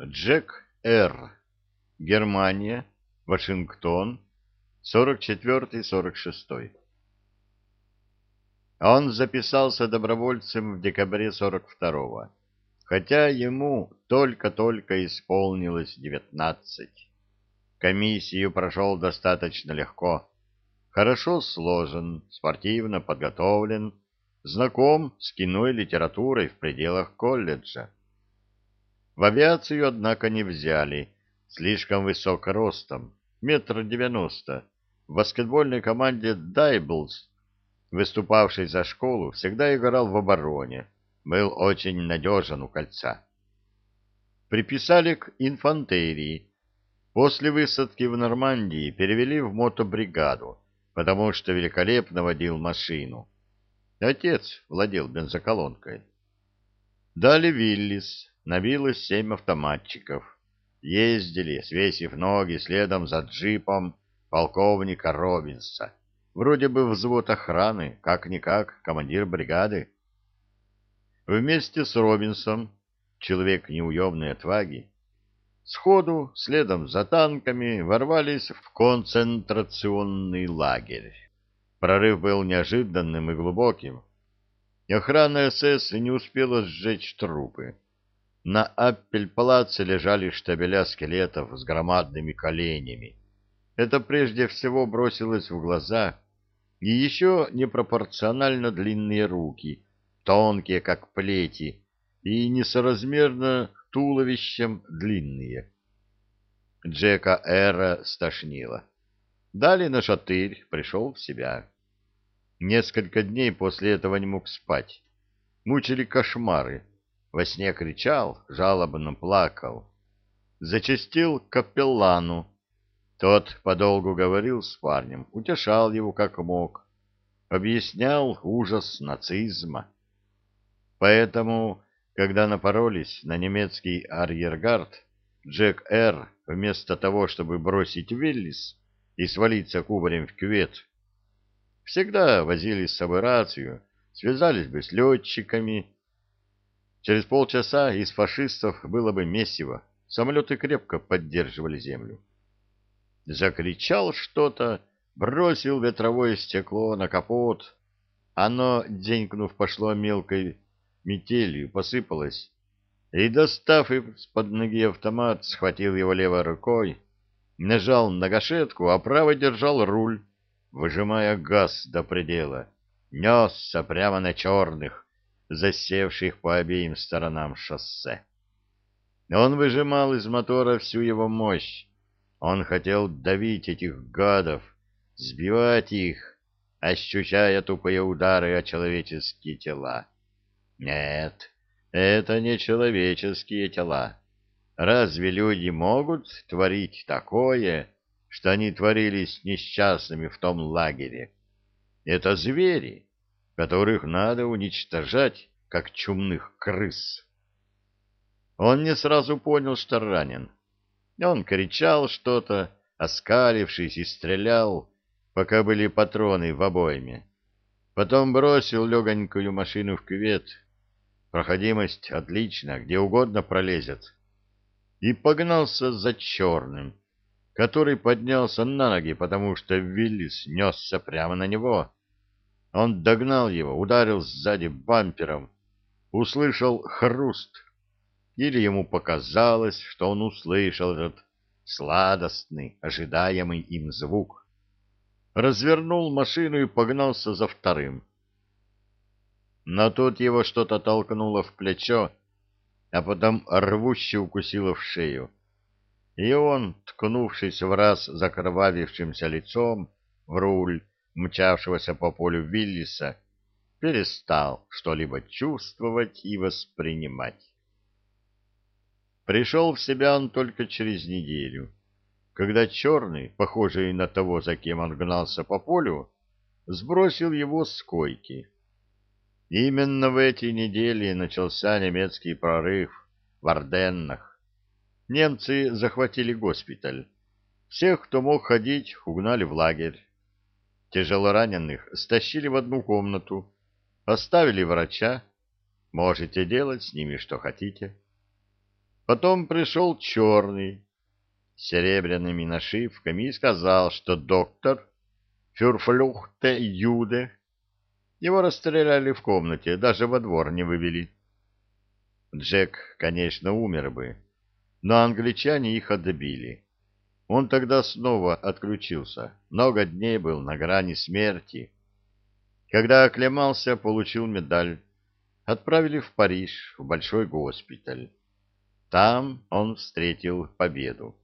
Джек Р. Германия, Вашингтон, 44-46. Он записался добровольцем в декабре 42-го, хотя ему только-только исполнилось 19. Комиссию прошел достаточно легко. Хорошо сложен, спортивно подготовлен, знаком с кино и литературой в пределах колледжа. В авиацию, однако, не взяли, слишком высок ростом, метр девяносто. В баскетбольной команде «Дайблс», выступавшей за школу, всегда играл в обороне, был очень надежен у кольца. Приписали к инфантерии. После высадки в Нормандии перевели в мотобригаду, потому что великолепно водил машину. Отец владел бензоколонкой. Дали Виллис, набилось семь автоматчиков. Ездили, свесив ноги следом за джипом полковника Робинса. Вроде бы взвод охраны, как-никак, командир бригады. Вместе с Робинсом, человек неуемной отваги, сходу, следом за танками, ворвались в концентрационный лагерь. Прорыв был неожиданным и глубоким. Охрана СС не успела сжечь трупы. На Аппель-палаце лежали штабеля скелетов с громадными коленями. Это прежде всего бросилось в глаза, и еще непропорционально длинные руки, тонкие, как плети, и несоразмерно туловищем длинные. Джека Эра стошнило. Дали на шатырь, пришел в себя. Несколько дней после этого не мог спать. Мучили кошмары во сне кричал, жалобно плакал. Зачастил к капеллану. Тот подолгу говорил с парнем, утешал его как мог. Объяснял ужас нацизма. Поэтому, когда напоролись на немецкий арьергард, Джек Р. вместо того, чтобы бросить Виллис и свалиться кубарем в кювет, всегда возили с собой рацию, связались бы с летчиками, Через полчаса из фашистов было бы месиво. Самолеты крепко поддерживали землю. Закричал что-то, бросил ветровое стекло на капот. Оно, денькнув, пошло мелкой метелью, посыпалось. И, достав из-под ноги автомат, схватил его левой рукой, нажал на гашетку, а правой держал руль, выжимая газ до предела. Несся прямо на черных, засевших по обеим сторонам шоссе. Он выжимал из мотора всю его мощь. Он хотел давить этих гадов, сбивать их, ощущая тупые удары о человеческие тела. Нет, это не человеческие тела. Разве люди могут творить такое, что они творили с несчастными в том лагере? Это звери которых надо уничтожать, как чумных крыс. Он не сразу понял, что ранен. Он кричал что-то, оскалившись, и стрелял, пока были патроны в обойме. Потом бросил легонькую машину в кювет. Проходимость отлично, где угодно пролезет. И погнался за черным, который поднялся на ноги, потому что Виллис несся прямо на него. Он догнал его, ударил сзади бампером, услышал хруст. Или ему показалось, что он услышал этот сладостный, ожидаемый им звук. Развернул машину и погнался за вторым. Но тут его что-то толкнуло в плечо, а потом рвуще укусило в шею. И он, ткнувшись в раз закровавившимся лицом в руль, мчавшегося по полю Виллиса, перестал что-либо чувствовать и воспринимать. Пришел в себя он только через неделю, когда черный, похожий на того, за кем он гнался по полю, сбросил его с койки. Именно в эти недели начался немецкий прорыв в Орденнах. Немцы захватили госпиталь. Всех, кто мог ходить, угнали в лагерь. Тяжелораненых стащили в одну комнату, оставили врача. Можете делать с ними что хотите. Потом пришел черный с серебряными нашивками и сказал, что доктор Фюрфлюхте Юде его расстреляли в комнате, даже во двор не вывели. Джек, конечно, умер бы, но англичане их отбили. Он тогда снова отключился, много дней был на грани смерти. Когда оклемался, получил медаль. Отправили в Париж, в большой госпиталь. Там он встретил победу.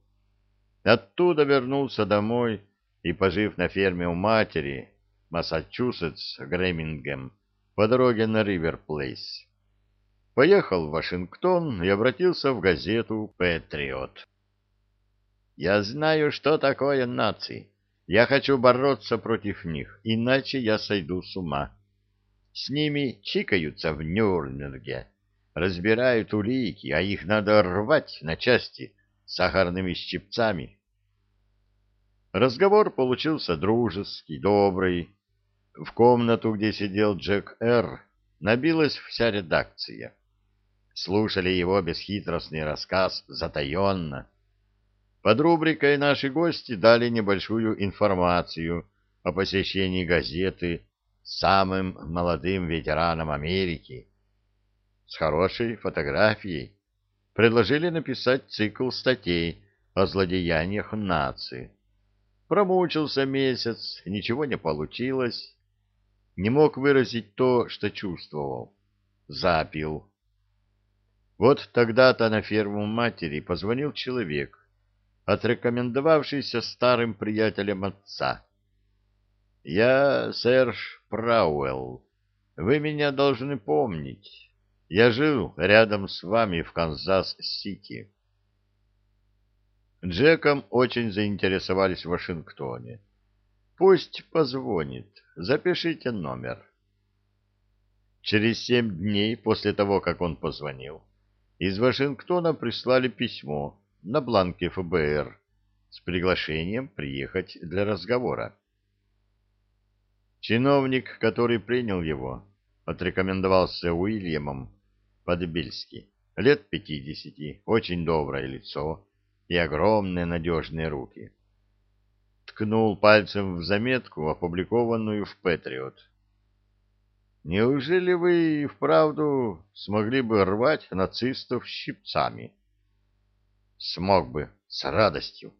Оттуда вернулся домой и, пожив на ферме у матери, Массачусетс, Гремингем, по дороге на Ривер-Плейс, поехал в Вашингтон и обратился в газету «Патриот». «Я знаю, что такое нации. Я хочу бороться против них, иначе я сойду с ума. С ними чикаются в Нюрнберге, разбирают улики, а их надо рвать на части сахарными щипцами». Разговор получился дружеский, добрый. В комнату, где сидел Джек Р., набилась вся редакция. Слушали его бесхитростный рассказ затаенно. Под рубрикой «Наши гости» дали небольшую информацию о посещении газеты самым молодым ветераном Америки. С хорошей фотографией предложили написать цикл статей о злодеяниях нации. Промучился месяц, ничего не получилось. Не мог выразить то, что чувствовал. Запил. Вот тогда-то на ферму матери позвонил человек, отрекомендовавшийся старым приятелем отца. «Я Серж Прауэлл. Вы меня должны помнить. Я жил рядом с вами в Канзас-Сити». Джеком очень заинтересовались в Вашингтоне. Пусть позвонит. Запишите номер. Через семь дней после того, как он позвонил, из Вашингтона прислали письмо на бланке ФБР с приглашением приехать для разговора. Чиновник, который принял его, отрекомендовался Уильямом Подбельски, лет пятидесяти, очень доброе лицо, и огромные надежные руки. Ткнул пальцем в заметку, опубликованную в «Патриот». «Неужели вы вправду смогли бы рвать нацистов щипцами?» «Смог бы, с радостью».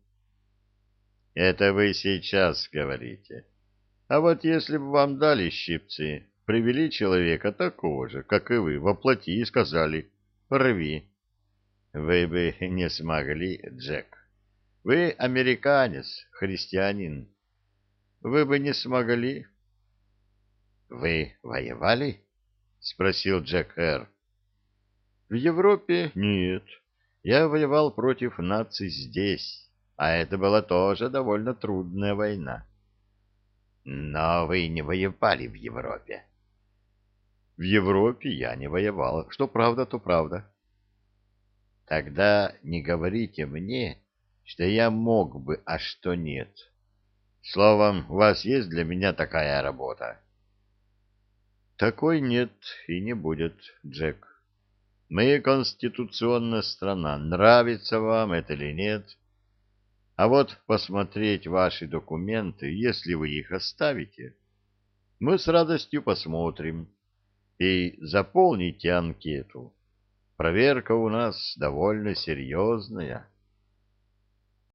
«Это вы сейчас говорите. А вот если бы вам дали щипцы, привели человека такого же, как и вы, воплоти и сказали «рви», вы бы не смогли, Джек. Вы американец, христианин. Вы бы не смогли. Вы воевали? Спросил Джек Эр. В Европе нет. Я воевал против наций здесь, а это была тоже довольно трудная война. Но вы не воевали в Европе. В Европе я не воевал. Что правда, то правда. Тогда не говорите мне, что я мог бы, а что нет. Словом, у вас есть для меня такая работа? Такой нет и не будет, Джек. Мы конституционная страна, нравится вам это или нет. А вот посмотреть ваши документы, если вы их оставите, мы с радостью посмотрим. И заполните анкету. Проверка у нас довольно серьезная.